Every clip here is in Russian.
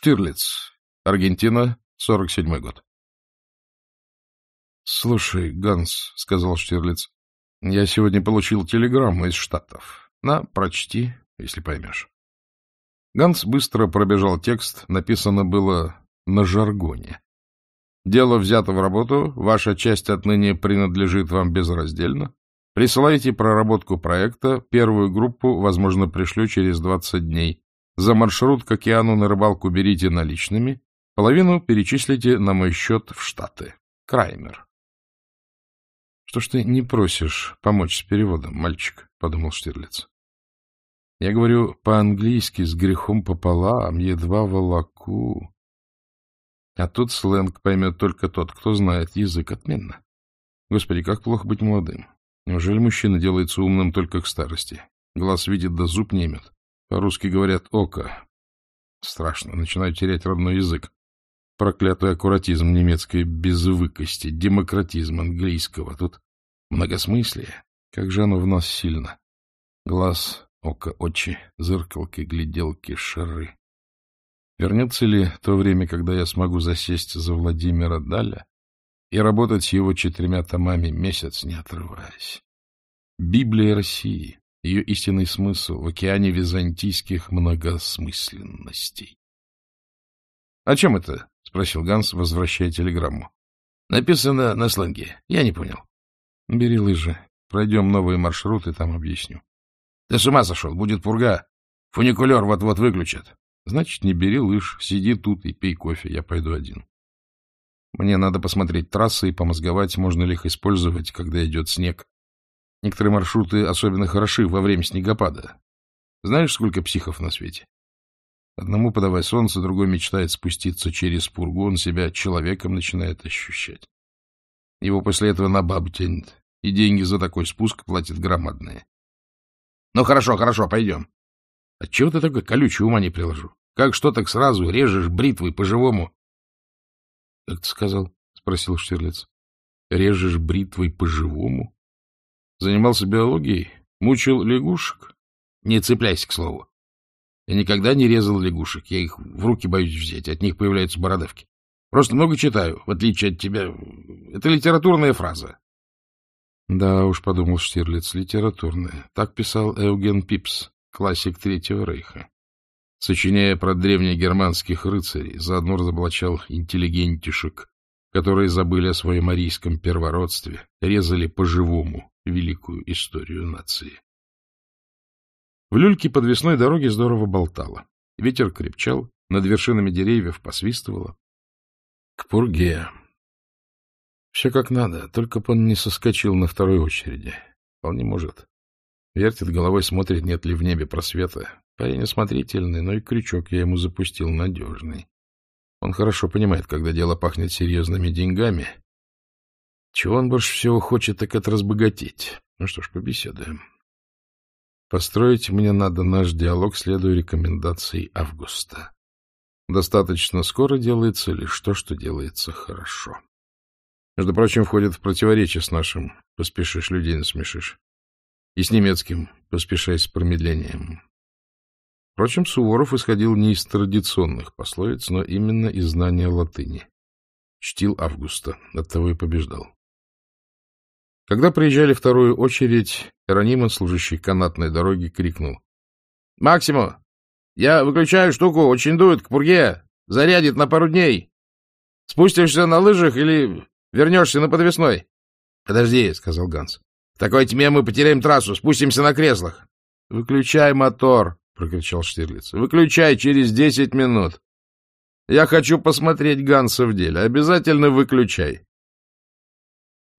Штирлиц, Аргентина, 47-й год. — Слушай, Ганс, — сказал Штирлиц, — я сегодня получил телеграмму из Штатов. На, прочти, если поймешь. Ганс быстро пробежал текст, написано было на жаргоне. Дело взято в работу, ваша часть отныне принадлежит вам безраздельно. Присылайте проработку проекта, первую группу, возможно, пришлю через 20 дней. За маршрут к океану на рыбалку берите наличными, половину перечислите на мой счет в Штаты. Краймер. — Что ж ты не просишь помочь с переводом, мальчик? — подумал Штирлиц. — Я говорю по-английски с грехом пополам, едва волоку. А тут сленг поймет только тот, кто знает язык отменно. Господи, как плохо быть молодым. Неужели мужчина делается умным только к старости? Глаз видит, да зуб немет. По-русски говорят «око». Страшно, начинаю терять родной язык. Проклятый аккуратизм немецкой безвыкости, демократизм английского. Тут многосмыслие. Как же оно в нас сильно. Глаз, око, очи, зеркалки, гляделки, шары. Вернется ли то время, когда я смогу засесть за Владимира Даля и работать его четырьмя томами месяц, не отрываясь? Библия России, ее истинный смысл в океане византийских многосмысленностей. — О чем это? — спросил Ганс, возвращая телеграмму. — Написано на сленге. Я не понял. — Бери лыжи. Пройдем новые маршруты, там объясню. — Ты с ума сошел? Будет пурга. Фуникулер вот-вот выключат. Значит, не бери лыж, сиди тут и пей кофе, я пойду один. Мне надо посмотреть трассы и помозговать, можно ли их использовать, когда идет снег. Некоторые маршруты особенно хороши во время снегопада. Знаешь, сколько психов на свете? Одному подавай солнце, другой мечтает спуститься через пургу, он себя человеком начинает ощущать. Его после этого на бабу тянет, и деньги за такой спуск платят громадные. Ну, хорошо, хорошо, пойдем. Отчего ты такой колючий, ума не приложу? Как что так сразу режешь бритвой по-живому? — Как ты сказал? — спросил Штирлиц. — Режешь бритвой по-живому? Занимался биологией? Мучил лягушек? Не цепляйся к слову. Я никогда не резал лягушек. Я их в руки боюсь взять. От них появляются бородавки. Просто много читаю, в отличие от тебя. Это литературная фраза. Да уж, подумал Штирлиц, литературная. Так писал Эуген Пипс, классик Третьего Рейха сочиняя про древнегерманских рыцарей, заодно разоблачал интеллигентишек, которые забыли о своем арийском первородстве, резали по-живому великую историю нации. В люльке подвесной дороги здорово болтало. Ветер крепчал, над вершинами деревьев посвистывало. К пурге. Все как надо, только бы он не соскочил на второй очереди. Вполне может. Вертит головой, смотрит, нет ли в небе просвета. Парень осмотрительный, но и крючок я ему запустил надежный. Он хорошо понимает, когда дело пахнет серьезными деньгами. Чего он больше всего хочет, так это разбогатеть. Ну что ж, побеседуем. Построить мне надо наш диалог, следуя рекомендации Августа. Достаточно скоро делается лишь то, что делается хорошо. Между прочим, входит в противоречие с нашим «поспешишь, людей насмешишь» и с немецким «поспешай с промедлением». Впрочем, Суворов исходил не из традиционных пословиц, но именно из знания латыни. Чтил Августа, оттого и побеждал. Когда приезжали вторую очередь, Эронима, служащий канатной дороги, крикнул. — Максиму, я выключаю штуку, очень дует к пурге, зарядит на пару дней. Спустишься на лыжах или вернешься на подвесной? — Подожди, — сказал Ганс. — В такой тьме мы потеряем трассу, спустимся на креслах. — Выключай мотор, прокричал Штирлиц. — Выключай через десять минут. Я хочу посмотреть Ганса в деле. Обязательно выключай.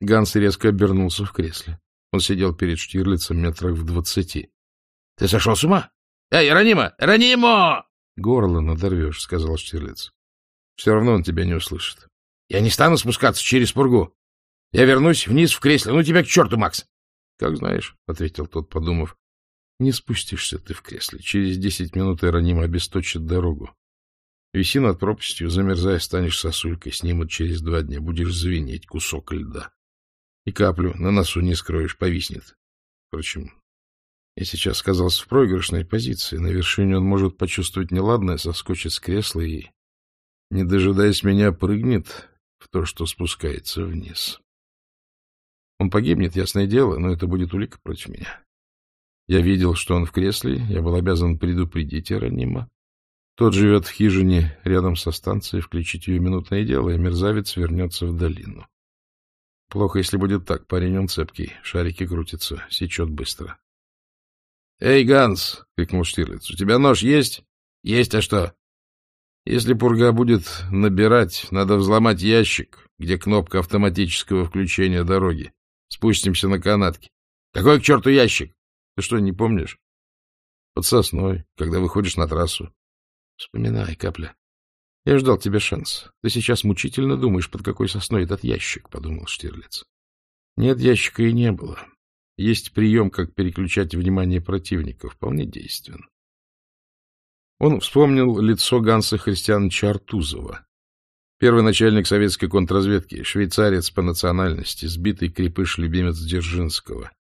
Ганс резко обернулся в кресле. Он сидел перед Штирлицем метрах в двадцати. — Ты сошел с ума? Эй, Ранимо! Ранимо! — Горло надорвешь, — сказал Штирлиц. — Все равно он тебя не услышит. — Я не стану спускаться через пургу. Я вернусь вниз в кресле. Ну тебя к черту, Макс! — Как знаешь, — ответил тот, подумав. Не спустишься ты в кресле. Через десять минут Ироним обесточит дорогу. Виси над пропастью, замерзая, станешь сосулькой, снимут через два дня, будешь звенеть кусок льда. И каплю на носу не скроешь, повиснет. Впрочем, И сейчас оказался в проигрышной позиции. На вершине он может почувствовать неладное, соскочит с кресла и, не дожидаясь меня, прыгнет в то, что спускается вниз. Он погибнет, ясное дело, но это будет улика против меня. Я видел, что он в кресле, я был обязан предупредить Иронима. Тот живет в хижине рядом со станцией, включить ее минутное дело, и мерзавец вернется в долину. Плохо, если будет так. Парень он цепкий, шарики крутятся, сечет быстро. — Эй, Ганс! — крикнул Штирлиц. — У тебя нож есть? — Есть, а что? — Если пурга будет набирать, надо взломать ящик, где кнопка автоматического включения дороги. Спустимся на канатке. — Какой к черту ящик? Ты что, не помнишь? — Под сосной, когда выходишь на трассу. — Вспоминай, капля. Я ждал тебе шанс. Ты сейчас мучительно думаешь, под какой сосной этот ящик, — подумал Штирлиц. Нет, ящика и не было. Есть прием, как переключать внимание противника, вполне действен. Он вспомнил лицо Ганса Христиановича Артузова, первый начальник советской контрразведки, швейцарец по национальности, сбитый крепыш-любимец Дзержинского.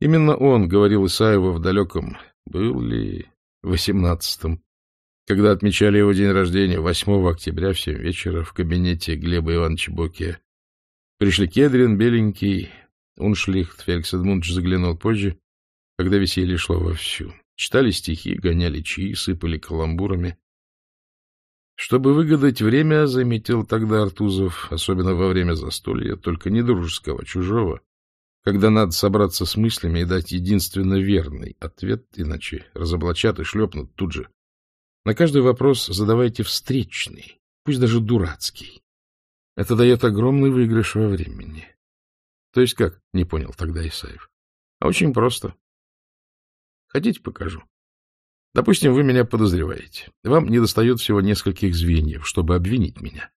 Именно он говорил Исаеву в далеком, был ли, восемнадцатом, когда отмечали его день рождения, 8 октября в 7 вечера в кабинете Глеба Ивановича Боке. Пришли Кедрин, Беленький, Уншлихт, Феликс Эдмундович заглянул позже, когда веселье шло вовсю. Читали стихи, гоняли чаи, сыпали каламбурами. Чтобы выгадать время, заметил тогда Артузов, особенно во время застолья, только не дружеского, чужого, когда надо собраться с мыслями и дать единственно верный ответ, иначе разоблачат и шлепнут тут же. На каждый вопрос задавайте встречный, пусть даже дурацкий. Это дает огромный выигрыш во времени. То есть как? Не понял тогда Исаев. А очень просто. Хотите, покажу? Допустим, вы меня подозреваете. Вам недостает всего нескольких звеньев, чтобы обвинить меня.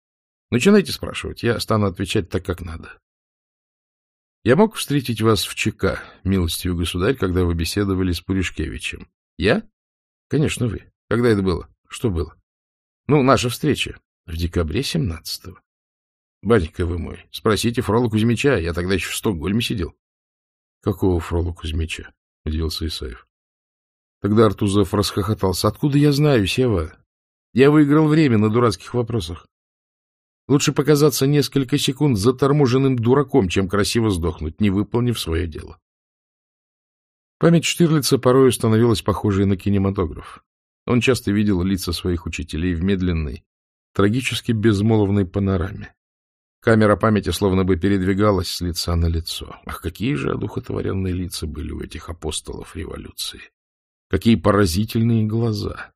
Начинайте спрашивать, я стану отвечать так, как надо. Я мог встретить вас в ЧК, милостью государь, когда вы беседовали с Пуришкевичем. Я? Конечно, вы. Когда это было? Что было? Ну, наша встреча. В декабре 17-го. Батенька вы мой, спросите Фрола Кузьмича, я тогда еще в Стокгольме сидел. — Какого Фрола Кузьмича? — удивился Исаев. Тогда Артузов расхохотался. — Откуда я знаю, Сева? Я выиграл время на дурацких вопросах. Лучше показаться несколько секунд заторможенным дураком, чем красиво сдохнуть, не выполнив свое дело. Память Штирлица порою становилась похожей на кинематограф. Он часто видел лица своих учителей в медленной, трагически безмолвной панораме. Камера памяти словно бы передвигалась с лица на лицо. Ах, какие же одухотворенные лица были у этих апостолов революции! Какие поразительные глаза!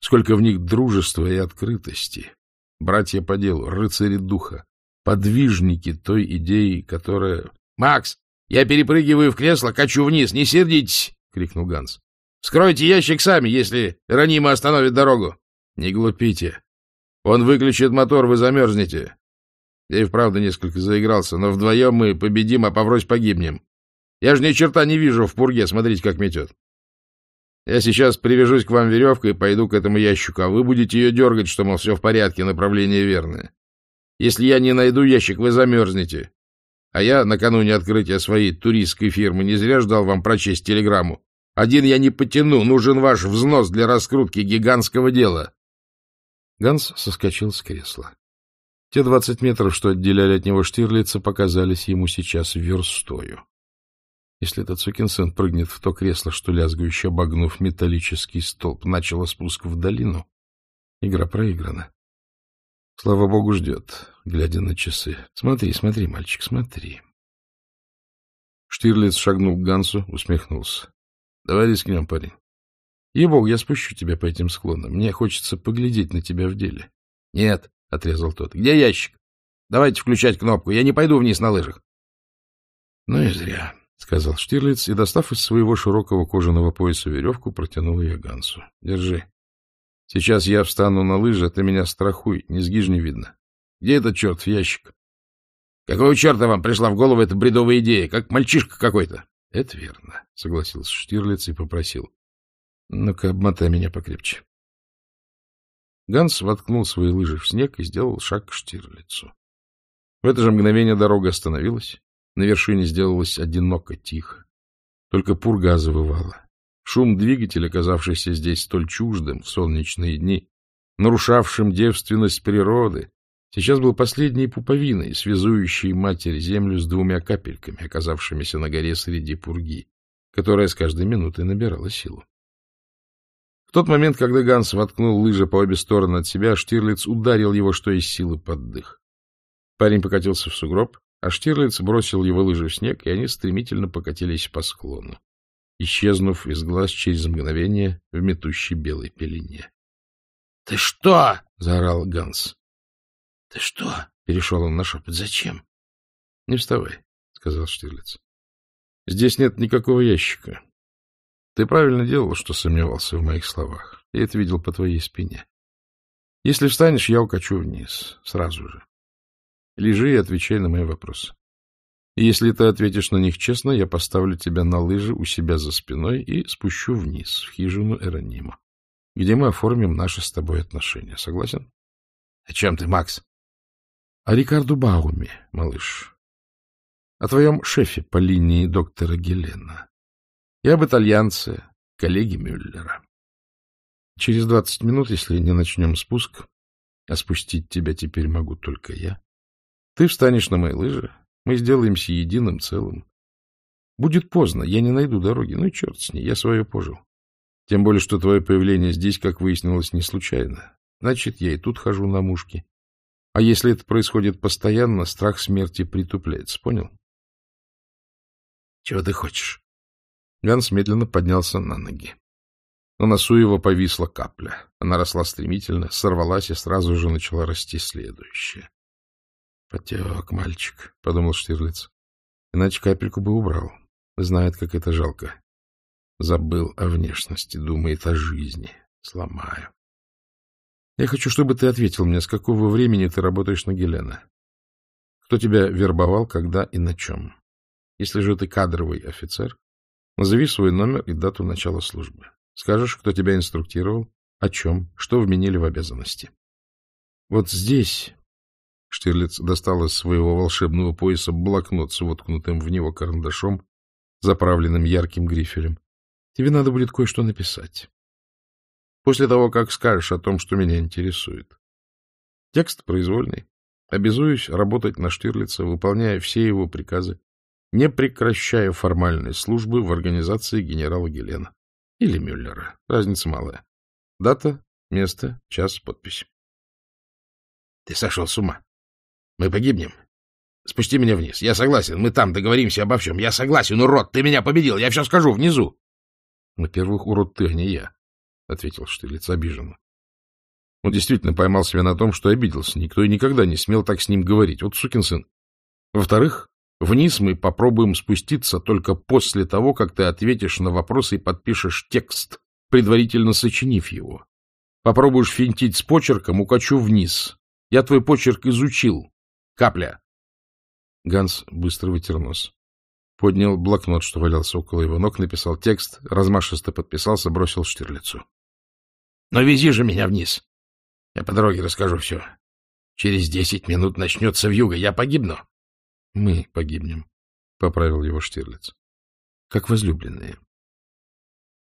Сколько в них дружества и открытости! Братья по делу, рыцари духа, подвижники той идеи, которая... — Макс, я перепрыгиваю в кресло, качу вниз, не сердитесь! — крикнул Ганс. Скройте ящик сами, если Ранима остановит дорогу. Не глупите. Он выключит мотор, вы замерзнете. Я и вправду несколько заигрался, но вдвоем мы победим, а поврось погибнем. Я же ни черта не вижу в пурге, смотрите, как метет. Я сейчас привяжусь к вам веревкой и пойду к этому ящику, а вы будете ее дергать, что, мол, все в порядке, направление верное. Если я не найду ящик, вы замерзнете. А я накануне открытия своей туристской фирмы не зря ждал вам прочесть телеграмму. Один я не потяну, нужен ваш взнос для раскрутки гигантского дела. Ганс соскочил с кресла. Те двадцать метров, что отделяли от него Штирлица, показались ему сейчас верстою. Если этот сукин сын прыгнет в то кресло, что лязгающе обогнув металлический столб, начало спуск в долину, игра проиграна. Слава богу, ждет, глядя на часы. Смотри, смотри, мальчик, смотри. Штирлиц шагнул к Гансу, усмехнулся. — Давай рискнем, парень. — Ей-богу, я спущу тебя по этим склонам. Мне хочется поглядеть на тебя в деле. — Нет, — отрезал тот. — Где ящик? Давайте включать кнопку. Я не пойду вниз на лыжах. — Ну и зря, — сказал Штирлиц, и, достав из своего широкого кожаного пояса веревку, протянул ее Гансу. — Держи. Сейчас я встану на лыжи, а ты меня страхуй, низги ж не видно. Где этот черт в ящик? — Какого черта вам пришла в голову эта бредовая идея, как мальчишка какой-то? — Это верно, — согласился Штирлиц и попросил. — Ну-ка, обмотай меня покрепче. Ганс воткнул свои лыжи в снег и сделал шаг к Штирлицу. В это же мгновение дорога остановилась. На вершине сделалось одиноко тихо. Только пурга завывала. Шум двигателя, оказавшийся здесь столь чуждым в солнечные дни, нарушавшим девственность природы, сейчас был последней пуповиной, связующей Матерь Землю с двумя капельками, оказавшимися на горе среди пурги, которая с каждой минутой набирала силу. В тот момент, когда Ганс воткнул лыжи по обе стороны от себя, Штирлиц ударил его что из силы под дых. Парень покатился в сугроб, а Штирлиц бросил его лыжи в снег, и они стремительно покатились по склону, исчезнув из глаз через мгновение в метущей белой пелене. — Ты что? — заорал Ганс. — Ты что? — перешел он на шепот. — Зачем? — Не вставай, — сказал Штирлиц. — Здесь нет никакого ящика. Ты правильно делал, что сомневался в моих словах. Я это видел по твоей спине. Если встанешь, я укачу вниз. Сразу же. Лежи и отвечай на мои вопросы. И если ты ответишь на них честно, я поставлю тебя на лыжи у себя за спиной и спущу вниз, в хижину Эронима, где мы оформим наши с тобой отношения. Согласен? — О чем ты, Макс? — О Рикарду Бауме, малыш. О твоем шефе по линии доктора Гелена. И об итальянце, коллеге Мюллера. Через двадцать минут, если не начнем спуск, а спустить тебя теперь могу только я, ты встанешь на мои лыжи, мы сделаемся единым целым. Будет поздно, я не найду дороги, ну и черт с ней, я свое пожил. Тем более, что твое появление здесь, как выяснилось, не случайно. Значит, я и тут хожу на мушки. А если это происходит постоянно, страх смерти притупляется, понял? — Чего ты хочешь? Ганс медленно поднялся на ноги. На носу его повисла капля. Она росла стремительно, сорвалась и сразу же начала расти следующая. Потек мальчик, — подумал Штирлиц. Иначе капельку бы убрал. Знает, как это жалко. Забыл о внешности, думает о жизни. Сломаю. Я хочу, чтобы ты ответил мне, с какого времени ты работаешь на Гелена. Кто тебя вербовал, когда и на чем? Если же ты кадровый офицер, назови свой номер и дату начала службы. Скажешь, кто тебя инструктировал, о чем, что вменили в обязанности. Вот здесь Штирлиц достал из своего волшебного пояса блокнот с воткнутым в него карандашом, заправленным ярким грифелем. Тебе надо будет кое-что написать. После того, как скажешь о том, что меня интересует. Текст произвольный. Обязуюсь работать на Штирлица, выполняя все его приказы, не прекращая формальной службы в организации генерала Гелена или Мюллера. Разница малая. Дата, место, час, подпись. Ты сошел с ума. Мы погибнем. Спусти меня вниз. Я согласен. Мы там договоримся обо всем. Я согласен, урод. Ты меня победил. Я все скажу внизу. Во-первых, урод ты, а не я, — ответил Штырлиц обиженно. Он действительно поймал себя на том, что обиделся. Никто и никогда не смел так с ним говорить. Вот сукин сын. Во-вторых, вниз мы попробуем спуститься только после того, как ты ответишь на вопросы и подпишешь текст, предварительно сочинив его. Попробуешь финтить с почерком, укачу вниз. Я твой почерк изучил. Капля. Ганс быстро вытер нос. Поднял блокнот, что валялся около его ног, написал текст, размашисто подписался, бросил Штирлицу. — Но вези же меня вниз. Я по дороге расскажу все. Через десять минут начнется вьюга. Я погибну. — Мы погибнем, — поправил его Штирлиц. — Как возлюбленные.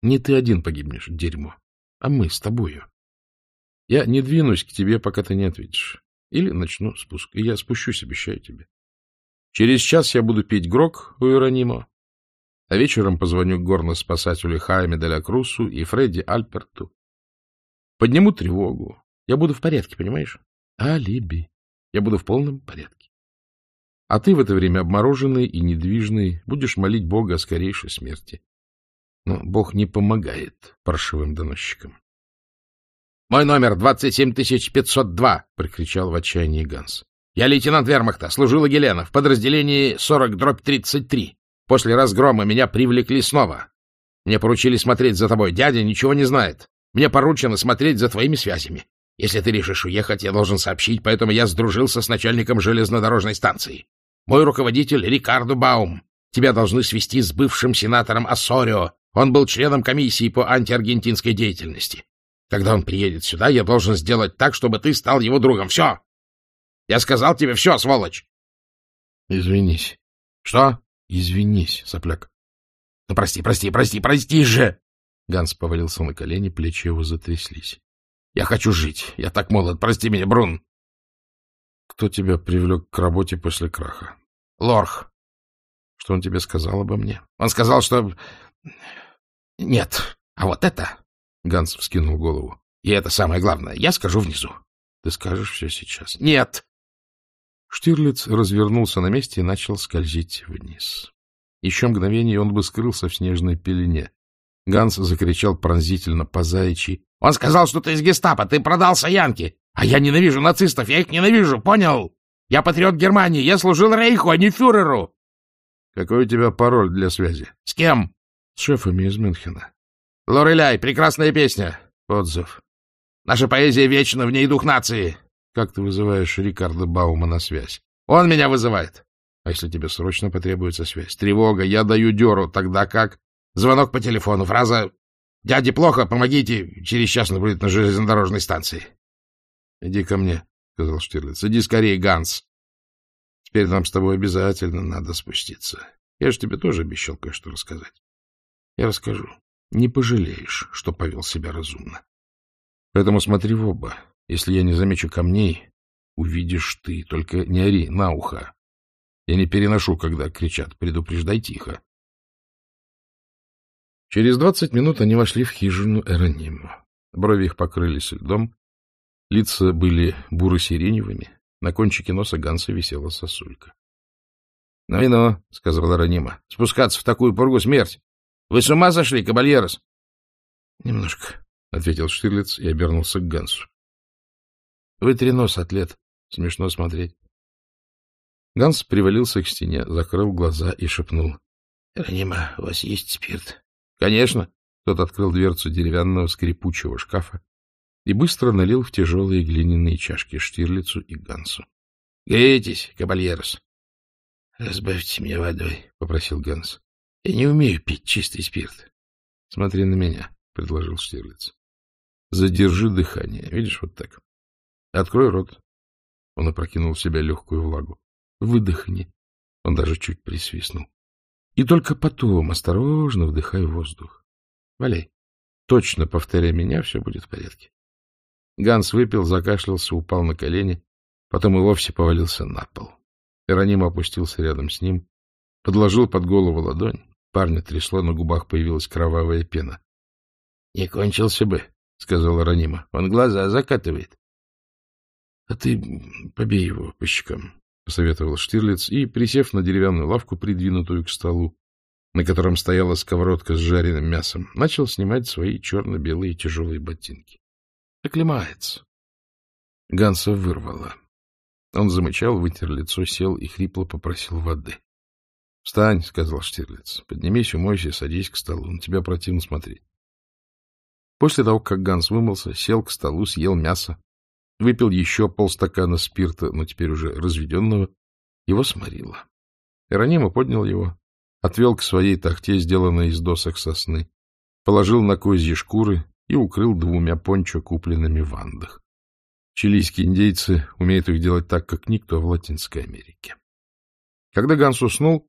Не ты один погибнешь, дерьмо, а мы с тобою. Я не двинусь к тебе, пока ты не ответишь. Или начну спуск, и я спущусь, обещаю тебе. Через час я буду пить грок у Иеронима, а вечером позвоню горно-спасателю Хайме Деля Крусу и Фредди Альперту. Подниму тревогу. Я буду в порядке, понимаешь? Алиби. Я буду в полном порядке. А ты в это время обмороженный и недвижный будешь молить Бога о скорейшей смерти. Но Бог не помогает паршивым доносчикам. — Мой номер 27502! — прокричал в отчаянии Ганс. — Я лейтенант вермахта, служил Гелена в подразделении 40-33. После разгрома меня привлекли снова. Мне поручили смотреть за тобой. Дядя ничего не знает. Мне поручено смотреть за твоими связями. Если ты решишь уехать, я должен сообщить, поэтому я сдружился с начальником железнодорожной станции. Мой руководитель Рикардо Баум. Тебя должны свести с бывшим сенатором Ассорио. Он был членом комиссии по антиаргентинской деятельности. Когда он приедет сюда, я должен сделать так, чтобы ты стал его другом. Все! Я сказал тебе все, сволочь! Извинись. Что? Извинись, сопляк. Ну, прости, прости, прости, прости же! Ганс повалился на колени, плечи его затряслись. — Я хочу жить. Я так молод. Прости меня, Брун. — Кто тебя привлек к работе после краха? — Лорх. — Что он тебе сказал обо мне? — Он сказал, что... — Нет. А вот это... Ганс вскинул голову. — И это самое главное. Я скажу внизу. — Ты скажешь все сейчас? — Нет. Штирлиц развернулся на месте и начал скользить вниз. Еще мгновение он бы скрылся в снежной пелене. Ганс закричал пронзительно по заячьи. — Он сказал, что ты из гестапо, ты продался Янке. А я ненавижу нацистов, я их ненавижу, понял? Я патриот Германии, я служил Рейху, а не фюреру. — Какой у тебя пароль для связи? — С кем? — С шефами из Мюнхена. — Лореляй, прекрасная песня. Отзыв. Наша поэзия вечна, в ней дух нации. Как ты вызываешь Рикардо Баума на связь? Он меня вызывает. А если тебе срочно потребуется связь? Тревога, я даю дёру, тогда как? Звонок по телефону, фраза «Дяде плохо, помогите, через час он будет на железнодорожной станции». — Иди ко мне, — сказал Штирлиц. — Иди скорее, Ганс. Теперь нам с тобой обязательно надо спуститься. Я же тебе тоже обещал кое-что рассказать. Я расскажу. Не пожалеешь, что повел себя разумно. Поэтому смотри в оба. Если я не замечу камней, увидишь ты. Только не ори на ухо. Я не переношу, когда кричат. Предупреждай тихо. Через двадцать минут они вошли в хижину Эрониму. Брови их покрылись льдом, лица были буро-сиреневыми, на кончике носа Ганса висела сосулька. — Ну и ну, — сказал Эронима, — спускаться в такую пургу смерть. Вы с ума сошли, кабальерос? — Немножко, — ответил Штирлиц и обернулся к Гансу. — Вытри нос, атлет. Смешно смотреть. Ганс привалился к стене, закрыл глаза и шепнул. — Ранима, у вас есть спирт? — Конечно. Тот открыл дверцу деревянного скрипучего шкафа и быстро налил в тяжелые глиняные чашки Штирлицу и Гансу. — Грейтесь, кабальерос. — Разбавьте мне водой, — попросил Ганс. — Я не умею пить чистый спирт. — Смотри на меня, — предложил Штирлиц. — Задержи дыхание. Видишь, вот так. Открой рот. Он опрокинул в себя легкую влагу. Выдохни. Он даже чуть присвистнул. И только потом осторожно вдыхай воздух. Валяй. Точно повторяй меня, все будет в порядке. Ганс выпил, закашлялся, упал на колени, потом и вовсе повалился на пол. Ироним опустился рядом с ним, подложил под голову ладонь. Парня трясло, на губах появилась кровавая пена. — Не кончился бы, — сказал Иронима. — Он глаза закатывает. — А ты побей его по щекам, — посоветовал Штирлиц, и, присев на деревянную лавку, придвинутую к столу, на котором стояла сковородка с жареным мясом, начал снимать свои черно-белые тяжелые ботинки. Оклемается. Ганса вырвало. Он замычал, вытер лицо, сел и хрипло попросил воды. — Встань, — сказал Штирлиц. — Поднимись, умойся, садись к столу. На тебя противно смотреть. После того, как Ганс вымылся, сел к столу, съел мясо, выпил еще полстакана спирта, но теперь уже разведенного, его сморило. Иронима поднял его, отвел к своей тахте, сделанной из досок сосны, положил на козьи шкуры и укрыл двумя пончо, купленными в Андах. Чилийские индейцы умеют их делать так, как никто в Латинской Америке. Когда Ганс уснул,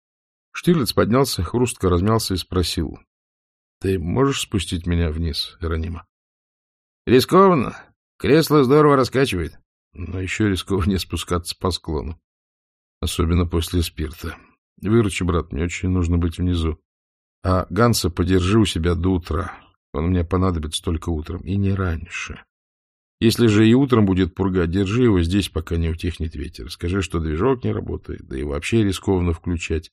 Штирлиц поднялся, хрустко размялся и спросил. — Ты можешь спустить меня вниз, Иронима? — Рискованно. Кресло здорово раскачивает. Но еще рискованнее спускаться по склону. Особенно после спирта. Выручи, брат, мне очень нужно быть внизу. А Ганса подержи у себя до утра. Он мне понадобится только утром, и не раньше. Если же и утром будет пурга, держи его здесь, пока не утихнет ветер. Скажи, что движок не работает, да и вообще рискованно включать.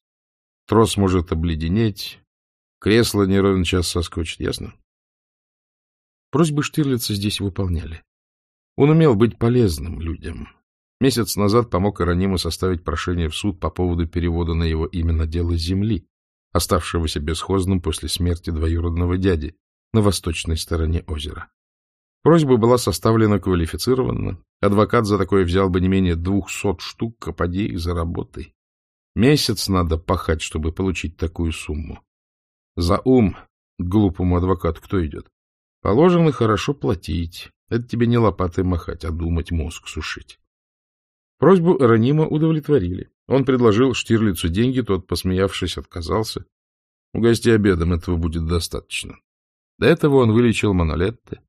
Трос может обледенеть, кресло не ровен час соскочит, ясно? Просьбы Штирлица здесь выполняли. Он умел быть полезным людям. Месяц назад помог Ирониму составить прошение в суд по поводу перевода на его имя на дело земли, оставшегося бесхозным после смерти двоюродного дяди, на восточной стороне озера. Просьба была составлена квалифицированно. Адвокат за такое взял бы не менее двухсот штук, а поди и заработай. Месяц надо пахать, чтобы получить такую сумму. За ум к глупому адвокату кто идет? Положено хорошо платить. Это тебе не лопатой махать, а думать, мозг сушить. Просьбу Эронима удовлетворили. Он предложил Штирлицу деньги, тот, посмеявшись, отказался. У гостей обедом этого будет достаточно. До этого он вылечил Манолетте.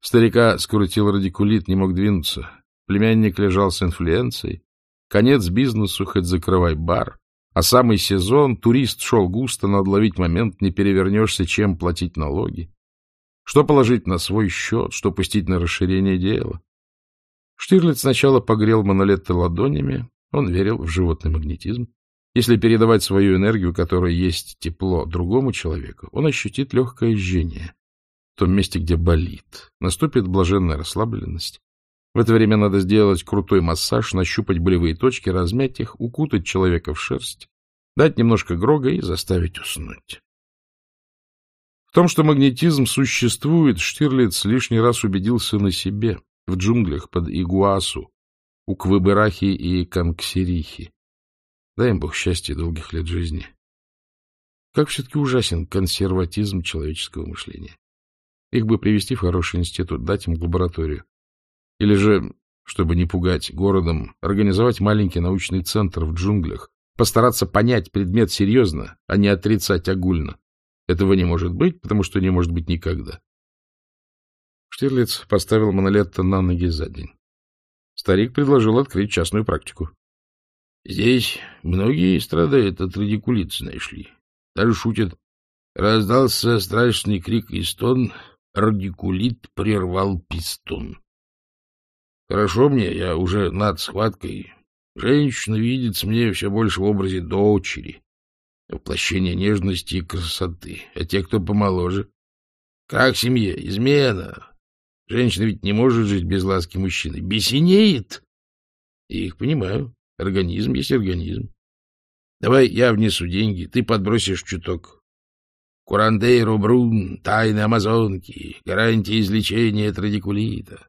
Старика скрутил радикулит, не мог двинуться. Племянник лежал с инфлюенцией. Конец бизнесу, хоть закрывай бар. А самый сезон, турист шел густо, надо ловить момент, не перевернешься, чем платить налоги. Что положить на свой счет, что пустить на расширение дела. Штирлиц сначала погрел Монолетты ладонями, он верил в животный магнетизм. Если передавать свою энергию, которая есть тепло, другому человеку, он ощутит легкое жжение. В том месте, где болит, наступит блаженная расслабленность. В это время надо сделать крутой массаж, нащупать болевые точки, размять их, укутать человека в шерсть, дать немножко грога и заставить уснуть. Том, что магнетизм существует, Штирлиц лишний раз убедился на себе в джунглях под Игуасу, у Квыбырахи и Канксерихи. Дай им Бог счастья и долгих лет жизни. Как все-таки ужасен консерватизм человеческого мышления. Их бы привести в хороший институт, дать им лабораторию. Или же, чтобы не пугать городом, организовать маленький научный центр в джунглях, постараться понять предмет серьезно, а не отрицать огульно. Этого не может быть, потому что не может быть никогда. Штирлиц поставил Монолетто на ноги за день. Старик предложил открыть частную практику. Здесь многие страдают от радикулита, знаешь ли. Даже шутят. Раздался страшный крик и стон. Радикулит прервал пистон. Хорошо мне, я уже над схваткой. Женщина видится мне все больше в образе дочери. Воплощение нежности и красоты. А те, кто помоложе? Как семья? Измена. Женщина ведь не может жить без ласки мужчины. Бесенеет. И их понимаю. Организм есть организм. Давай я внесу деньги, ты подбросишь чуток. Курандейро Брун, тайны Амазонки, гарантия излечения от радикулита.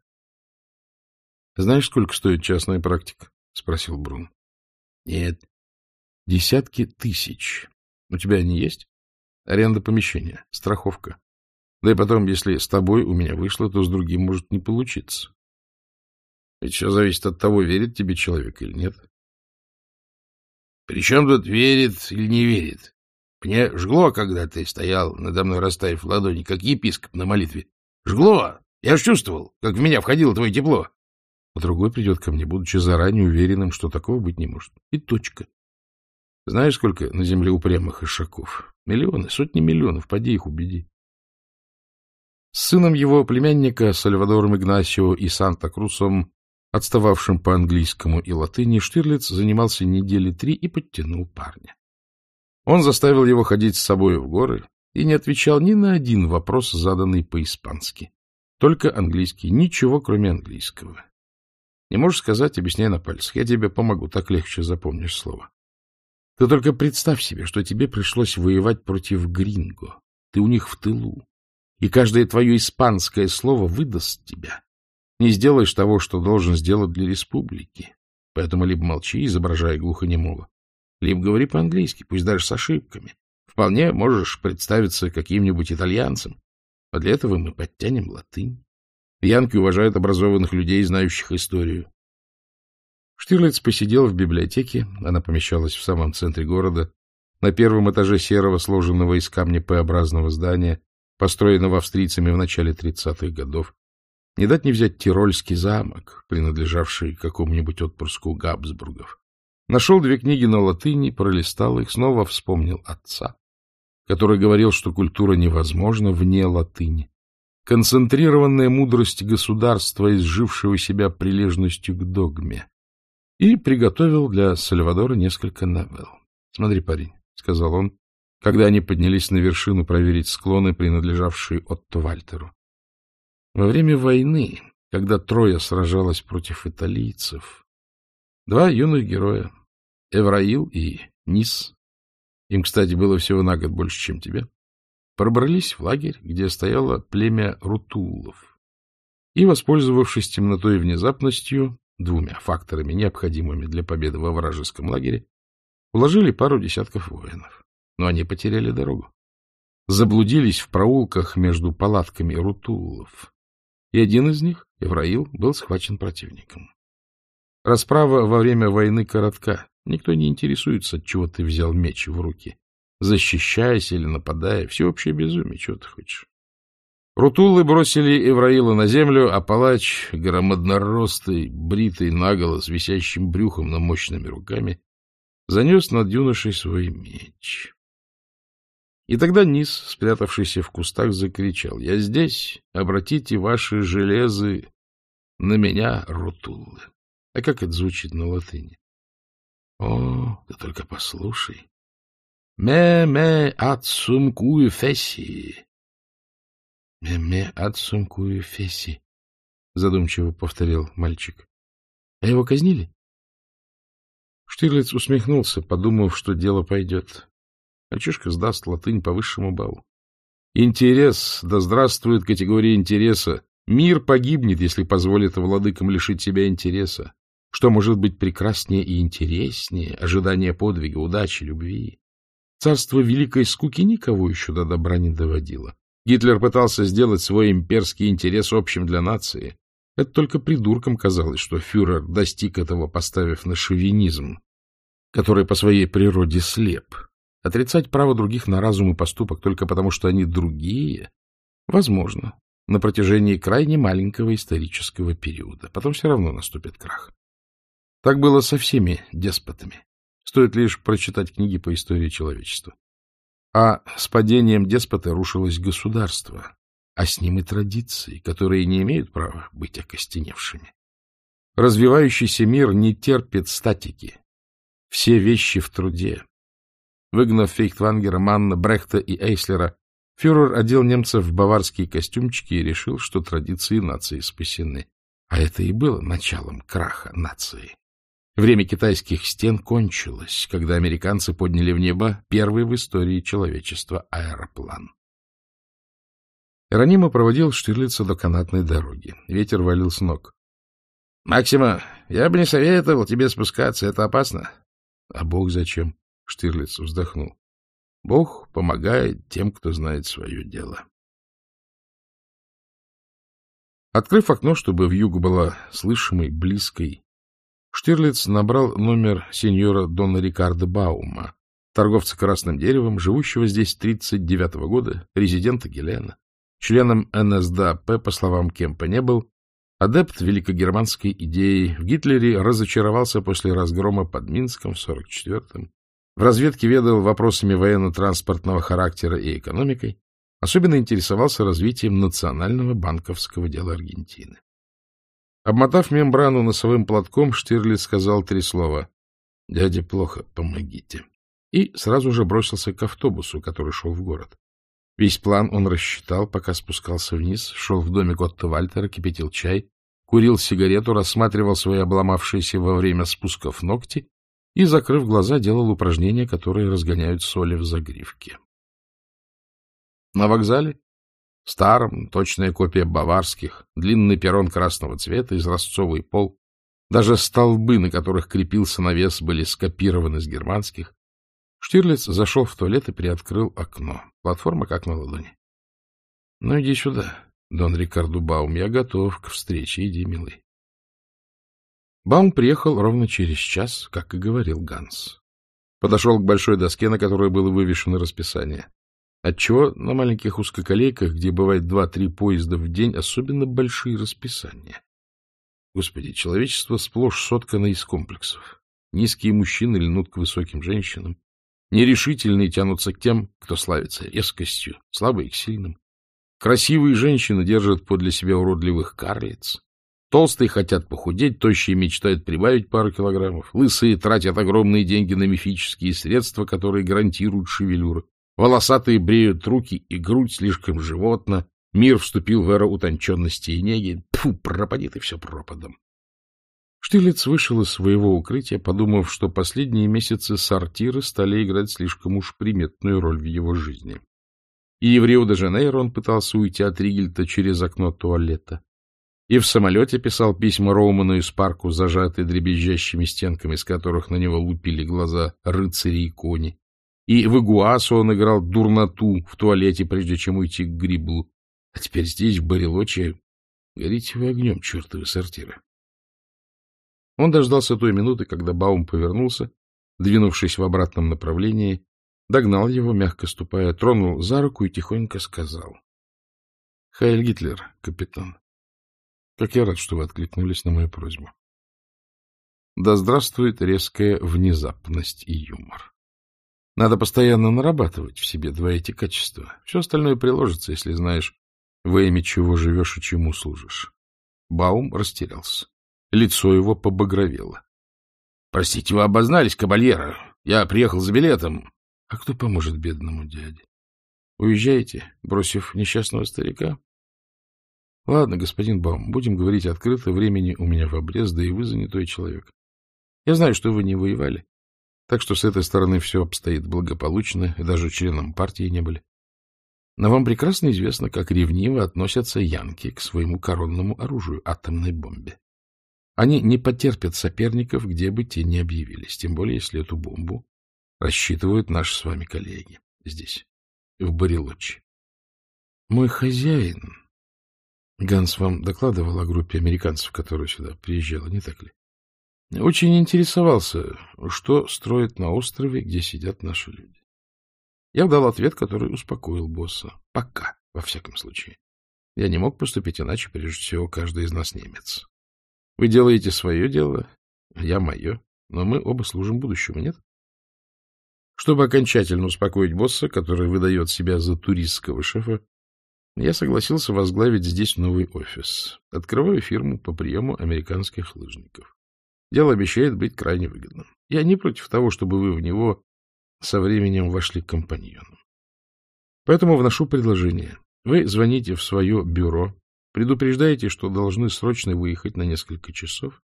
— Знаешь, сколько стоит частная практика? — спросил Брун. — Нет. — Десятки тысяч. У тебя они есть? Аренда помещения, страховка. Да и потом, если с тобой у меня вышло, то с другим может не получиться. Ведь все зависит от того, верит тебе человек или нет. Причем тут верит или не верит? Мне жгло, когда ты стоял надо мной, расставив ладони, как епископ на молитве. Жгло! Я ж чувствовал, как в меня входило твое тепло. А другой придет ко мне, будучи заранее уверенным, что такого быть не может. И точка. Знаешь, сколько на земле упрямых ишаков? Миллионы, сотни миллионов. Поди их убеди. С сыном его племянника Сальвадором Игнасио и Санта-Крусом отстававшим по английскому и латыни, Штирлиц занимался недели три и подтянул парня. Он заставил его ходить с собой в горы и не отвечал ни на один вопрос, заданный по-испански. Только английский, ничего кроме английского. Не можешь сказать, объясняй на пальцах. Я тебе помогу, так легче запомнишь слово. Ты только представь себе, что тебе пришлось воевать против гринго. Ты у них в тылу. И каждое твое испанское слово выдаст тебя не сделаешь того, что должен сделать для республики. Поэтому либо молчи, изображая глухонемого, либо говори по-английски, пусть даже с ошибками. Вполне можешь представиться каким-нибудь итальянцем. А для этого мы подтянем латынь. Янки уважают образованных людей, знающих историю. Штирлиц посидел в библиотеке, она помещалась в самом центре города, на первом этаже серого, сложенного из камня П-образного здания, построенного австрийцами в начале 30-х годов. Не дать не взять Тирольский замок, принадлежавший какому-нибудь отпрыску Габсбургов. Нашел две книги на латыни, пролистал их, снова вспомнил отца, который говорил, что культура невозможна вне латыни. Концентрированная мудрость государства, изжившего себя прилежностью к догме. И приготовил для Сальвадора несколько новелл. — Смотри, парень, — сказал он, когда они поднялись на вершину проверить склоны, принадлежавшие Отто Вальтеру. Во время войны, когда Троя сражалась против италийцев, два юных героя, Эвраил и Нис, им, кстати, было всего на год больше, чем тебе, пробрались в лагерь, где стояло племя Рутулов, и, воспользовавшись темнотой и внезапностью, двумя факторами, необходимыми для победы во вражеском лагере, уложили пару десятков воинов. Но они потеряли дорогу. Заблудились в проулках между палатками Рутулов и один из них, Евраил, был схвачен противником. Расправа во время войны коротка. Никто не интересуется, чего ты взял меч в руки. Защищаясь или нападая, всеобщее безумие, чего ты хочешь. Рутулы бросили Эвраила на землю, а палач, громадноростый, бритый наголо, с висящим брюхом, но мощными руками, занес над юношей свой меч. И тогда Низ, спрятавшийся в кустах, закричал. — Я здесь, обратите ваши железы на меня, Рутулы. А как это звучит на латыни? О, ты только послушай. Ме-ме ацум кую феси. Ме-ме ацум кую феси, задумчиво повторил мальчик. А его казнили? Штирлиц усмехнулся, подумав, что дело пойдет. Мальчишка сдаст латынь по высшему баллу. Интерес, да здравствует категория интереса. Мир погибнет, если позволит владыкам лишить себя интереса. Что может быть прекраснее и интереснее ожидания подвига, удачи, любви? Царство великой скуки никого еще до добра не доводило. Гитлер пытался сделать свой имперский интерес общим для нации. Это только придуркам казалось, что фюрер достиг этого, поставив на шовинизм, который по своей природе слеп. Отрицать право других на разум и поступок только потому, что они другие, возможно, на протяжении крайне маленького исторического периода. Потом все равно наступит крах. Так было со всеми деспотами. Стоит лишь прочитать книги по истории человечества. А с падением деспота рушилось государство, а с ним и традиции, которые не имеют права быть окостеневшими. Развивающийся мир не терпит статики. Все вещи в труде. Выгнав Фейхтвангера, Манна, Брехта и Эйслера, фюрер одел немцев в баварские костюмчики и решил, что традиции нации спасены. А это и было началом краха нации. Время китайских стен кончилось, когда американцы подняли в небо первый в истории человечества аэроплан. Иронима проводил Штирлица до канатной дороги. Ветер валил с ног. — Максима, я бы не советовал тебе спускаться, это опасно. — А Бог зачем? — Штирлиц вздохнул. — Бог помогает тем, кто знает свое дело. Открыв окно, чтобы в югу была слышимой, близкой, Штирлиц набрал номер сеньора Дона Рикардо Баума, торговца красным деревом, живущего здесь 39 -го года, резидента Гелена. Членом НСДАП, по словам Кемпа, не был. Адепт великогерманской идеи в Гитлере разочаровался после разгрома под Минском в 44-м. В разведке ведал вопросами военно-транспортного характера и экономикой. Особенно интересовался развитием национального банковского дела Аргентины. Обмотав мембрану носовым платком, Штирлиц сказал три слова. — Дядя, плохо, помогите. И сразу же бросился к автобусу, который шел в город. Весь план он рассчитал, пока спускался вниз, шел в домик Отто Вальтера, кипятил чай, курил сигарету, рассматривал свои обломавшиеся во время спусков ногти и, закрыв глаза, делал упражнения, которые разгоняют соли в загривке. На вокзале Старом, точная копия баварских, длинный перрон красного цвета, изразцовый пол. Даже столбы, на которых крепился навес, были скопированы с германских. Штирлиц зашел в туалет и приоткрыл окно. Платформа как на ладони. — Ну, иди сюда, Дон Рикарду Баум, я готов к встрече, иди, милый. Баум приехал ровно через час, как и говорил Ганс. Подошел к большой доске, на которой было вывешено расписание. Отчего на маленьких узкоколейках, где бывает два-три поезда в день, особенно большие расписания? Господи, человечество сплошь соткано из комплексов. Низкие мужчины льнут к высоким женщинам. Нерешительные тянутся к тем, кто славится резкостью, слабые к сильным. Красивые женщины держат подле себя уродливых карлиц. Толстые хотят похудеть, тощие мечтают прибавить пару килограммов. Лысые тратят огромные деньги на мифические средства, которые гарантируют шевелюру. Волосатые бреют руки и грудь слишком животно. Мир вступил в эру утонченности и неги. Тьфу, пропадет и все пропадом. Штилец вышел из своего укрытия, подумав, что последние месяцы сортиры стали играть слишком уж приметную роль в его жизни. И в Рио-де-Жанейро он пытался уйти от Ригельта через окно туалета. И в самолете писал письма Роуману из парку, зажатые дребезжащими стенками, с которых на него лупили глаза рыцари и кони. И в Игуасу он играл дурноту в туалете, прежде чем уйти к Гриблу. А теперь здесь, в Барелоче, горите вы огнем, чертовы сортиры. Он дождался той минуты, когда Баум повернулся, двинувшись в обратном направлении, догнал его, мягко ступая, тронул за руку и тихонько сказал. — Хайль Гитлер, капитан. Как я рад, что вы откликнулись на мою просьбу. Да здравствует резкая внезапность и юмор. Надо постоянно нарабатывать в себе два эти качества. Все остальное приложится, если знаешь, во имя чего живешь и чему служишь. Баум растерялся. Лицо его побагровело. — Простите, вы обознались, кабальера. Я приехал за билетом. — А кто поможет бедному дяде? Уезжаете, бросив несчастного старика? Ладно, господин Баум, будем говорить открыто, времени у меня в обрез, да и вы занятой человек. Я знаю, что вы не воевали, так что с этой стороны все обстоит благополучно, и даже членом партии не были. Но вам прекрасно известно, как ревниво относятся янки к своему коронному оружию — атомной бомбе. Они не потерпят соперников, где бы те ни объявились, тем более, если эту бомбу рассчитывают наши с вами коллеги здесь, в Барилочи. Мой хозяин Ганс вам докладывал о группе американцев, которая сюда приезжала, не так ли? Очень интересовался, что строят на острове, где сидят наши люди. Я дал ответ, который успокоил босса. Пока, во всяком случае. Я не мог поступить иначе, прежде всего, каждый из нас немец. Вы делаете свое дело, я мое, но мы оба служим будущему, нет? Чтобы окончательно успокоить босса, который выдает себя за туристского шефа, я согласился возглавить здесь новый офис. Открываю фирму по приему американских лыжников. Дело обещает быть крайне выгодным. Я не против того, чтобы вы в него со временем вошли компаньоном. Поэтому вношу предложение. Вы звоните в свое бюро, предупреждаете, что должны срочно выехать на несколько часов.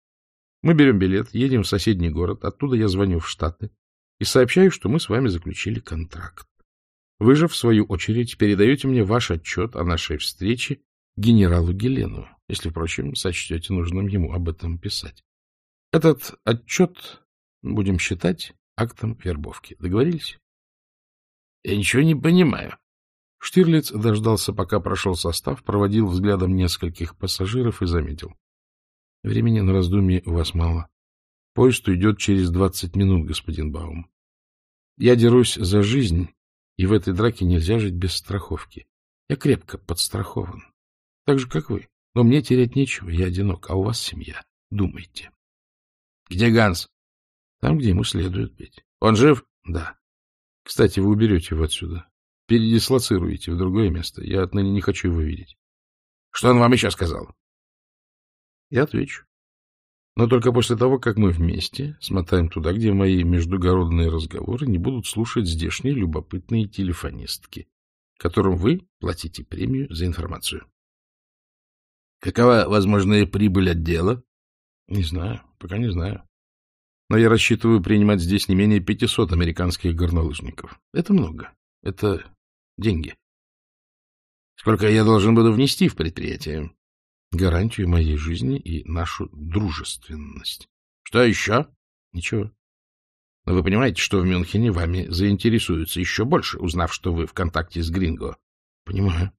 Мы берем билет, едем в соседний город, оттуда я звоню в Штаты и сообщаю, что мы с вами заключили контракт. Вы же, в свою очередь, передаете мне ваш отчет о нашей встрече генералу Гелену, если, впрочем, сочтете нужным ему об этом писать. Этот отчет будем считать актом вербовки. Договорились? — Я ничего не понимаю. Штирлиц дождался, пока прошел состав, проводил взглядом нескольких пассажиров и заметил. — Времени на раздумье у вас мало. Поезд уйдет через двадцать минут, господин Баум. Я дерусь за жизнь и в этой драке нельзя жить без страховки. Я крепко подстрахован. Так же, как вы. Но мне терять нечего, я одинок, а у вас семья. Думайте. — Где Ганс? — Там, где ему следует быть. — Он жив? — Да. — Кстати, вы уберете его отсюда. Передислоцируете в другое место. Я отныне не хочу его видеть. — Что он вам еще сказал? — Я отвечу. Но только после того, как мы вместе смотаем туда, где мои междугородные разговоры не будут слушать здешние любопытные телефонистки, которым вы платите премию за информацию. Какова возможная прибыль отдела? Не знаю, пока не знаю. Но я рассчитываю принимать здесь не менее 500 американских горнолыжников. Это много. Это деньги. Сколько я должен буду внести в предприятие? гарантию моей жизни и нашу дружественность. Что еще? Ничего. Но вы понимаете, что в Мюнхене вами заинтересуются еще больше, узнав, что вы в контакте с Гринго. Понимаю.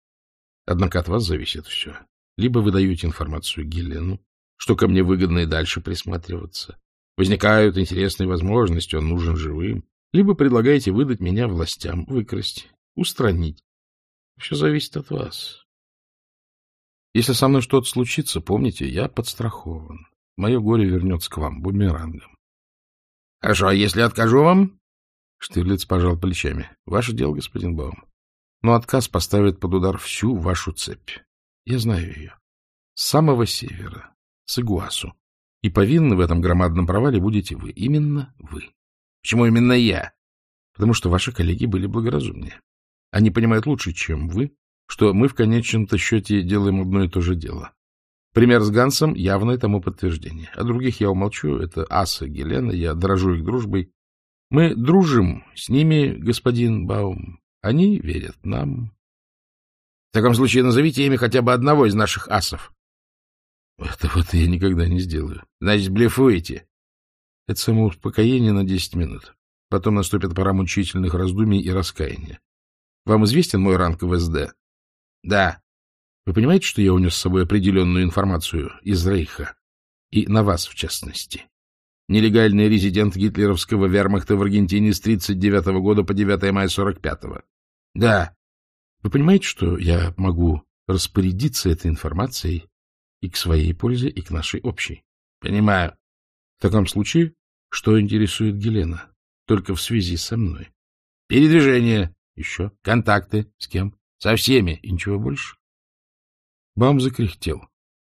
Однако от вас зависит все. Либо вы даете информацию Гелену, что ко мне выгодно и дальше присматриваться. Возникают интересные возможности, он нужен живым. Либо предлагаете выдать меня властям, выкрасть, устранить. Все зависит от вас. Если со мной что-то случится, помните, я подстрахован. Мое горе вернется к вам бумерангом. — Хорошо, а если откажу вам? Штирлиц пожал плечами. — Ваше дело, господин Баум. Но отказ поставит под удар всю вашу цепь. Я знаю ее. С самого севера, с Игуасу. И повинны в этом громадном провале будете вы. Именно вы. Почему именно я? Потому что ваши коллеги были благоразумнее. Они понимают лучше, чем вы, что мы в конечном-то счете делаем одно и то же дело. Пример с Гансом — явное тому подтверждение. О других я умолчу, это Аса, Гелена, я дорожу их дружбой. Мы дружим с ними, господин Баум. Они верят нам. В таком случае назовите имя хотя бы одного из наших асов. Этого-то я никогда не сделаю. Значит, блефуете. Это самоуспокоение на десять минут. Потом наступит пора мучительных раздумий и раскаяния. Вам известен мой ранг в СД? Да. Вы понимаете, что я унес с собой определенную информацию из Рейха? И на вас, в частности. Нелегальный резидент гитлеровского вермахта в Аргентине с 39 -го года по 9 мая 45 -го. Да. Вы понимаете, что я могу распорядиться этой информацией и к своей пользе, и к нашей общей. — Понимаю. В таком случае, что интересует Гелена? Только в связи со мной. — Передвижение. Еще. Контакты. С кем? Со всеми. И ничего больше? Бам закряхтел.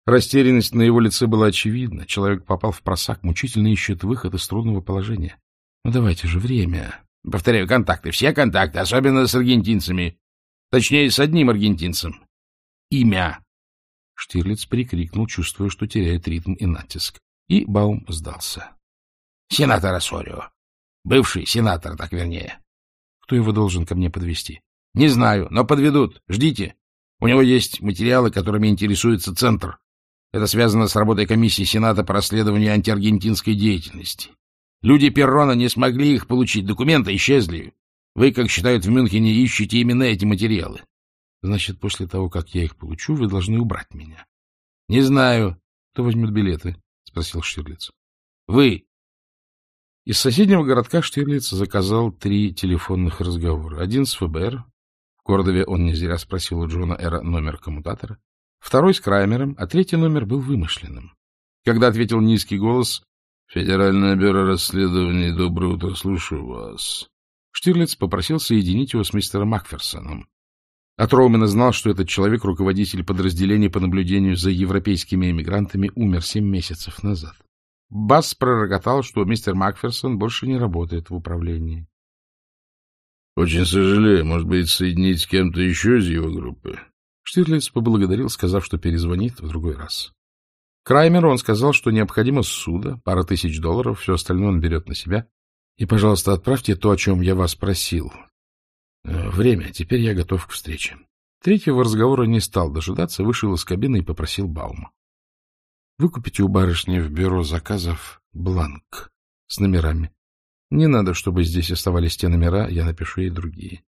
Растерянность на его лице была очевидна. Человек попал в просак, мучительно ищет выход из трудного положения. Ну, давайте же время. Повторяю, контакты. Все контакты, особенно с аргентинцами. Точнее, с одним аргентинцем. Имя. Штирлиц прикрикнул, чувствуя, что теряет ритм и натиск. И Баум сдался. Сенатор Ассорио. Бывший сенатор, так вернее. Кто его должен ко мне подвести? Не знаю, но подведут. Ждите. У него есть материалы, которыми интересуется Центр. Это связано с работой комиссии Сената по расследованию антиаргентинской деятельности. Люди Перрона не смогли их получить, документы исчезли. Вы, как считают в Мюнхене, ищете именно эти материалы. Значит, после того, как я их получу, вы должны убрать меня. — Не знаю. Кто возьмет билеты? — спросил Штирлиц. — Вы. Из соседнего городка Штирлиц заказал три телефонных разговора. Один с ФБР. В Кордове он не зря спросил у Джона Эра номер коммутатора. Второй с Краймером, а третий номер был вымышленным. Когда ответил низкий голос «Федеральное бюро расследований, доброе утро, слушаю вас», Штирлиц попросил соединить его с мистером Макферсоном. От Роумена знал, что этот человек, руководитель подразделения по наблюдению за европейскими эмигрантами, умер семь месяцев назад. Басс пророкотал, что мистер Макферсон больше не работает в управлении. — Очень сожалею. Может быть, соединить с кем-то еще из его группы? Штирлиц поблагодарил, сказав, что перезвонит в другой раз. Краймеру он сказал, что необходимо суда, пара тысяч долларов, все остальное он берет на себя. И, пожалуйста, отправьте то, о чем я вас просил. Э, время. Теперь я готов к встрече. Третьего разговора не стал дожидаться, вышел из кабины и попросил Баума. Выкупите у барышни в бюро заказов бланк с номерами. Не надо, чтобы здесь оставались те номера, я напишу ей другие.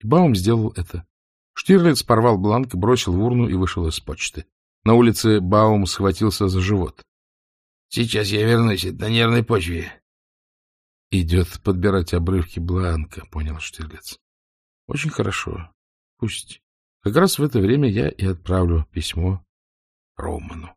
И Баум сделал это. Штирлиц порвал бланк, бросил в урну и вышел из почты. На улице Баум схватился за живот. — Сейчас я вернусь, на нервной почве. — Идет подбирать обрывки бланка, — понял Штирлиц. — Очень хорошо. Пусть. Как раз в это время я и отправлю письмо Роману.